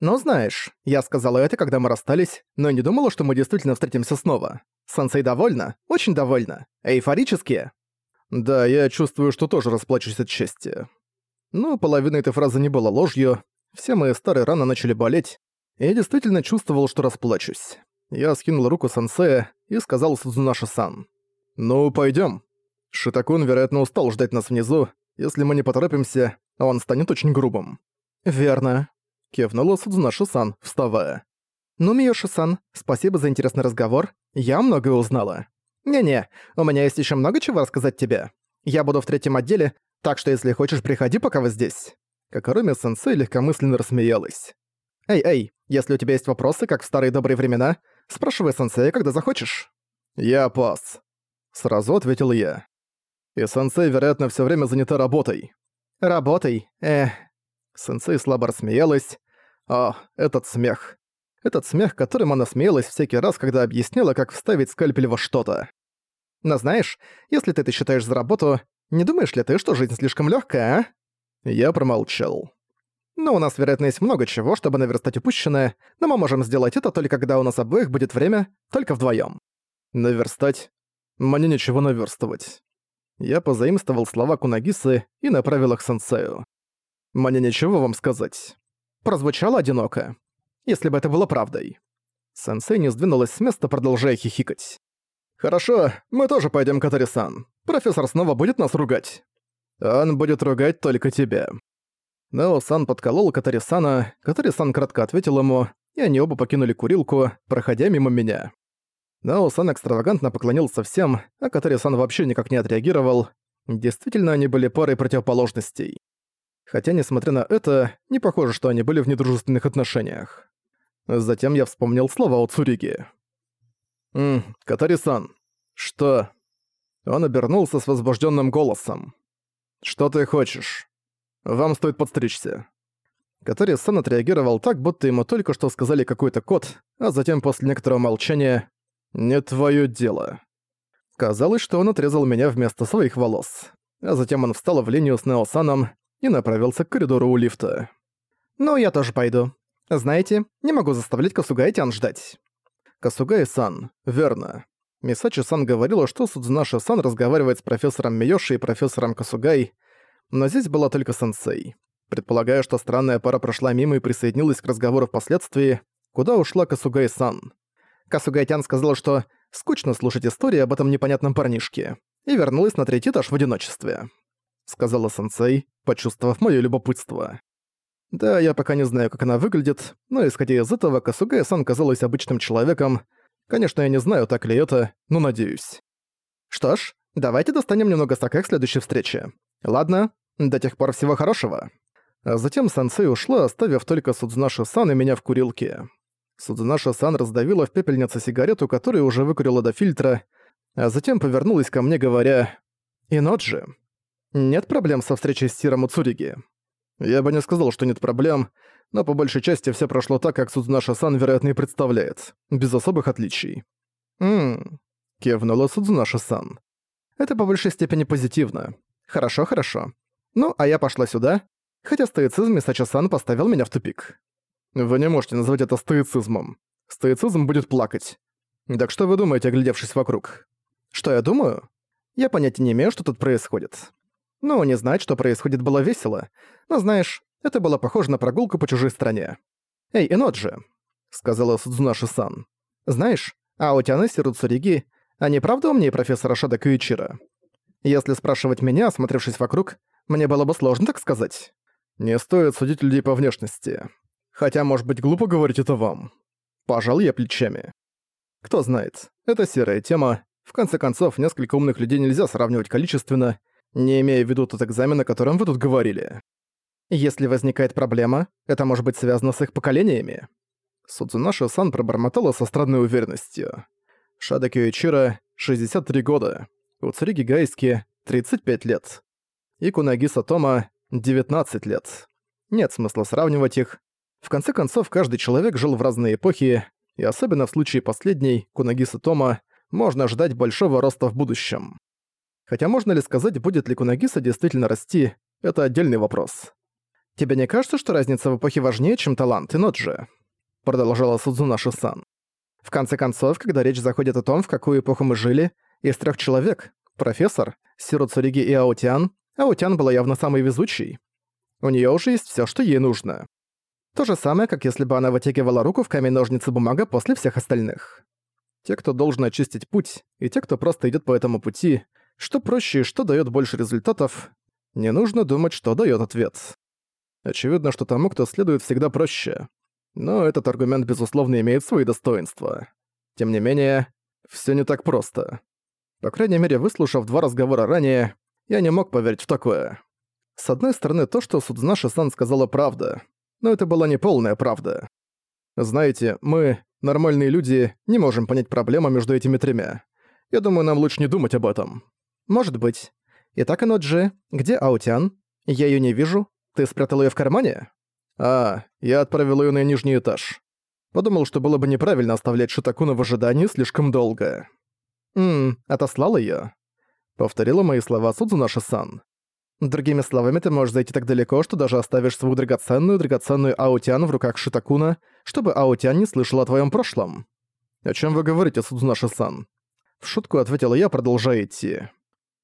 «Ну знаешь, я сказала это, когда мы расстались, но не думала, что мы действительно встретимся снова. Сансей довольна, очень довольна, эйфорически». «Да, я чувствую, что тоже расплачусь от счастья». Ну, половина этой фразы не была ложью, все мои старые раны начали болеть, и я действительно чувствовал, что расплачусь. Я скинул руку сансея и сказал Судзунаши-сан. «Ну, пойдём. Шитакун, вероятно, устал ждать нас внизу. Если мы не поторопимся, он станет очень грубым». «Верно», — кивнула Судзунаши-сан, вставая. «Ну, Миёши-сан, спасибо за интересный разговор. Я многое узнала. Не-не, у меня есть ещё много чего рассказать тебе. Я буду в третьем отделе, так что если хочешь, приходи, пока вы здесь». Какаруми-сенсей легкомысленно рассмеялась. «Эй-эй, если у тебя есть вопросы, как в старые добрые времена, спрашивай сенсея, когда захочешь». «Я пас», — сразу ответил я. «И сенсей, вероятно, всё время занята работой». «Работой? Эх...» Сенсей слабо рассмеялась. О, этот смех. Этот смех, которым она смеялась всякий раз, когда объясняла, как вставить скальпель во что-то. Но знаешь, если ты это считаешь за работу, не думаешь ли ты, что жизнь слишком легкая, а? Я промолчал. Ну, у нас, вероятно, есть много чего, чтобы наверстать упущенное, но мы можем сделать это только когда у нас обоих будет время, только вдвоем. Наверстать? Мне ничего наверстывать. Я позаимствовал слова Кунагисы и направил их сенсею. Мне ничего вам сказать. Прозвучало одиноко. Если бы это было правдой. Сенсей не сдвинулась с места, продолжая хихикать. «Хорошо, мы тоже пойдем к Атари-сан. Профессор снова будет нас ругать». «Он будет ругать только тебя». Нео-сан подколол Катари-сана, Катари-сан кратко ответил ему, и они оба покинули курилку, проходя мимо меня. Нео-сан экстравагантно поклонился всем, а Катари-сан вообще никак не отреагировал. Действительно, они были парой противоположностей. Хотя, несмотря на это, не похоже, что они были в недружественных отношениях. Затем я вспомнил слова о Цуриге. «Ммм, Катари-сан, что?» Он обернулся с возбужденным голосом. «Что ты хочешь? Вам стоит подстричься». Катари-сан отреагировал так, будто ему только что сказали какой-то код, а затем после некоторого молчания «Не твоё дело». Казалось, что он отрезал меня вместо своих волос. А затем он встал в линию с Неосаном и направился к коридору у лифта. «Ну, я тоже пойду. Знаете, не могу заставлять Касугай-тян ждать». Касугай-сан, верно. Мисачи-сан говорила, что Судзунаши-сан разговаривает с профессором Миёши и профессором Касугай, но здесь была только сенсей. Предполагая, что странная пара прошла мимо и присоединилась к разговору впоследствии, куда ушла Касугай-сан. Касугай-тян сказала, что скучно слушать истории об этом непонятном парнишке, и вернулась на третий этаж в одиночестве. Сказала сенсей, почувствовав моё любопытство. Да, я пока не знаю, как она выглядит, но исходя из этого, Касугая-сан казалась обычным человеком, Конечно, я не знаю, так ли это, но надеюсь. Что ж, давайте достанем немного сока к следующей встрече. Ладно, до тех пор всего хорошего. А затем сенсей ушла, оставив только Судзунаши-сан и меня в курилке. Судзунаши-сан раздавила в пепельнице сигарету, которую уже выкурила до фильтра, а затем повернулась ко мне, говоря «Иноджи, нет проблем со встречей с Тиром Уцуриги?» Я бы не сказал, что нет проблем, но по большей части все прошло так, как Судзунаша-сан, вероятно, и представляет, без особых отличий. «Ммм», — кивнула Судзунаша-сан. «Это по большей степени позитивно. Хорошо, хорошо. Ну, а я пошла сюда, хотя стоицизм Мисача-сан поставил меня в тупик». «Вы не можете назвать это стоицизмом. Стоицизм будет плакать. Так что вы думаете, оглядевшись вокруг?» «Что я думаю?» «Я понятия не имею, что тут происходит. Ну, не знать, что происходит, было весело. Но знаешь, это было похоже на прогулку по чужой стране. «Эй, Эноджи», — сказала Судзунаши-сан. «Знаешь, Аотян и Сируцуриги, они правда умнее профессора Шада Кюичира? Если спрашивать меня, осмотревшись вокруг, мне было бы сложно так сказать. Не стоит судить людей по внешности. Хотя, может быть, глупо говорить это вам. Пожал я плечами. Кто знает, это серая тема. В конце концов, несколько умных людей нельзя сравнивать количественно, не имея в виду тот экзамен, о котором вы тут говорили. Если возникает проблема, это может быть связано с их поколениями. Судзунаши-сан пробормотала со странной уверенностью. Шада Кёичира — 63 года. Уцуриги Гайски — 35 лет. И Кунагиса Тома — 19 лет. Нет смысла сравнивать их. В конце концов, каждый человек жил в разные эпохи, и особенно в случае последней, Кунагиса Тома, можно ждать большого роста в будущем. Хотя можно ли сказать, будет ли Кунагиса действительно расти, это отдельный вопрос. Тебе не кажется, что разница в эпохе важнее, чем талант, Иноджи?» Продолжала Судзунаши-сан. «В конце концов, когда речь заходит о том, в какую эпоху мы жили, из трех человек — профессор, Сиру Цуриги и Аутян, Аутян была явно самой везучей. У нее уже есть все, что ей нужно. То же самое, как если бы она вытягивала руку в камень-ножницы-бумага после всех остальных. Те, кто должен очистить путь, и те, кто просто идет по этому пути, что проще и что дает больше результатов, не нужно думать, что дает ответ. Очевидно, что тому, кто следует, всегда проще. Но этот аргумент, безусловно, имеет свои достоинства. Тем не менее, все не так просто. По крайней мере, выслушав два разговора ранее, я не мог поверить в такое. С одной стороны, то, что Судзунаши-сан сказала правда, но это была не полная правда. Знаете, мы, нормальные люди, не можем понять проблему между этими тремя. Я думаю, нам лучше не думать об этом. Может быть. Итак, Аноджи, где Аутян? Я её не вижу. Ты спрятал её в кармане? А, я отправил её на нижний этаж. Подумал, что было бы неправильно оставлять Шитакуна в ожидании слишком долго. «Ммм, отослал её?» Повторила мои слова Судзунаши-сан. Другими словами, ты можешь зайти так далеко, что даже оставишь свою драгоценную, драгоценную Аутян в руках Шитакуна, чтобы Аутян не слышал о твоем прошлом. О чем вы говорите, Судзунаши-сан? В шутку ответила я, продолжая идти.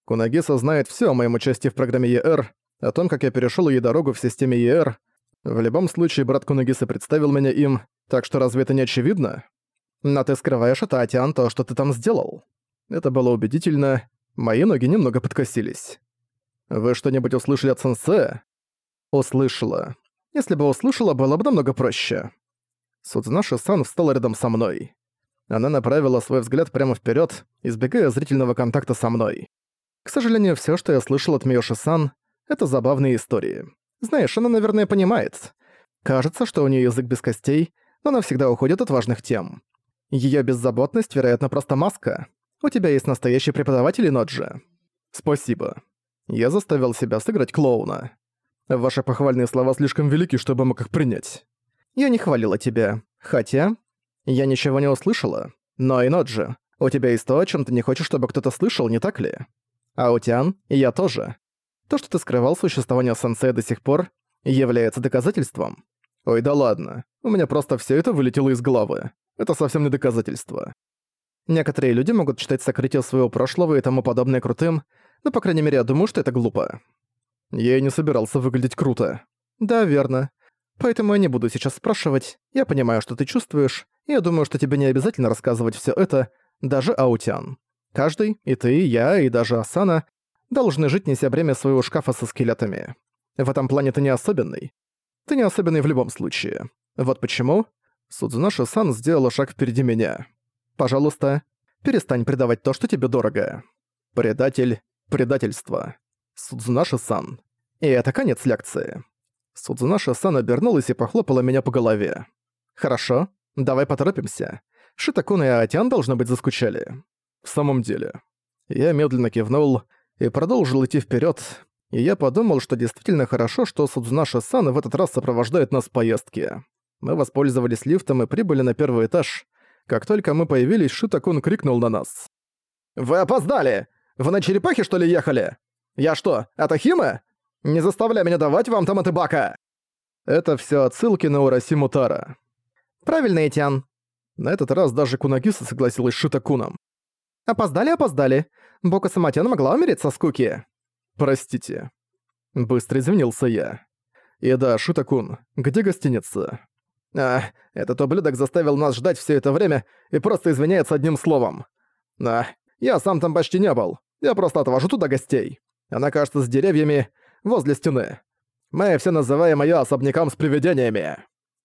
Кунагиса знает все о моем участии в программе ЕР, о том, как я перешел ей дорогу в системе ЕР. В любом случае, брат Кунагиса представил меня им, так что разве это не очевидно? Но ты скрываешь от Атиан то, что ты там сделал. Это было убедительно, мои ноги немного подкосились. «Вы что-нибудь услышали от сенсея?» «Услышала. Если бы услышала, было бы намного проще». Судзунаши-сан встала рядом со мной. Она направила свой взгляд прямо вперед, избегая зрительного контакта со мной. К сожалению, все, что я слышал от Миоши-сан, это забавные истории. Знаешь, она, наверное, понимает. Кажется, что у нее язык без костей, но она всегда уходит от важных тем. Ее беззаботность, вероятно, просто маска. У тебя есть настоящий преподаватель, Иноджи. Спасибо. Я заставил себя сыграть клоуна. Ваши похвальные слова слишком велики, чтобы мог их принять. Я не хвалила тебя. Хотя... Я ничего не услышала. Но, Иноджи, у тебя есть то, о чем ты не хочешь, чтобы кто-то слышал, не так ли? А у Тян и я тоже. То, что ты скрывал существование сенсея до сих пор, является доказательством. Ой, да ладно. У меня просто все это вылетело из головы. Это совсем не доказательство. Некоторые люди могут считать сокрытие своего прошлого и тому подобное крутым, но, по крайней мере, я думаю, что это глупо. Я и не собирался выглядеть круто. Да, верно. Поэтому я не буду сейчас спрашивать. Я понимаю, что ты чувствуешь, и я думаю, что тебе не обязательно рассказывать все это, даже Аутян. Каждый, и ты, и я, и даже Асана, должны жить, неся бремя своего шкафа со скелетами. В этом плане ты не особенный. Ты не особенный в любом случае. Вот почему Судзунаши-сан сделала шаг впереди меня. Пожалуйста, перестань предавать то, что тебе дорого. Предатель Предательство. Судзунаши-сан. И это конец лекции. Судзунаши-сан обернулась и похлопала меня по голове. «Хорошо, давай поторопимся. Шитакун и Атян, должно быть, заскучали». «В самом деле». Я медленно кивнул и продолжил идти вперед, и я подумал, что действительно хорошо, что Судзунаши-сан в этот раз сопровождает нас в поездке. Мы воспользовались лифтом и прибыли на первый этаж. Как только мы появились, Шитакун крикнул на нас. «Вы опоздали! Вы на черепахе, что ли, ехали? Я что, это Хима? Не заставляй меня давать вам там бака. Это все отсылки на Урасиму Тара. Правильно, Этьян. На этот раз даже Кунагиса согласилась с Шитакуном. Опоздали, опоздали. Бока Саматян могла умереть со скуки. Простите. Быстро извинился я. И да, Шитакун, где гостиница? А, этот ублюдок заставил нас ждать все это время и просто извиняется одним словом. А, я сам там почти не был. Я просто отвожу туда гостей. Она, кажется, с деревьями возле стены. Мы все называем её особняком с привидениями.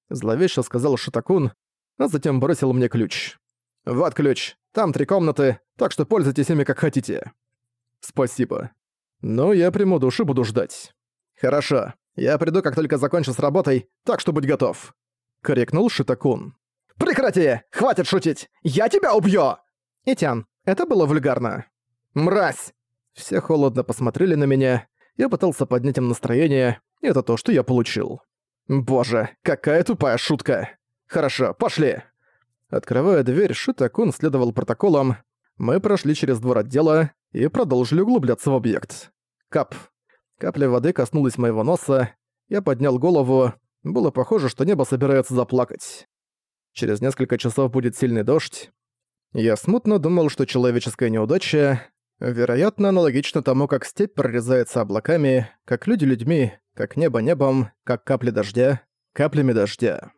Зловеще сказал Шитакун, а затем бросил мне ключ. Вот ключ. Там три комнаты, так что пользуйтесь ими как хотите. Спасибо. Но я приму душ и буду ждать. Хорошо. Я приду, как только закончу с работой, так что будь готов. Коррекнул Шитакун. Прекрати! Хватит шутить! Я тебя убью! Итян, это было вульгарно. «Мразь!» Все холодно посмотрели на меня. Я пытался поднять им настроение, это то, что я получил. «Боже, какая тупая шутка!» «Хорошо, пошли!» Открывая дверь, Шитакун следовал протоколам. Мы прошли через двор отдела и продолжили углубляться в объект. Кап. Капля воды коснулась моего носа, Я поднял голову. Было похоже, что небо собирается заплакать. Через несколько часов будет сильный дождь. Я смутно думал, что человеческая неудача, вероятно, аналогично тому, как степь прорезается облаками, как люди людьми, как небо небом, как капли дождя, каплями дождя.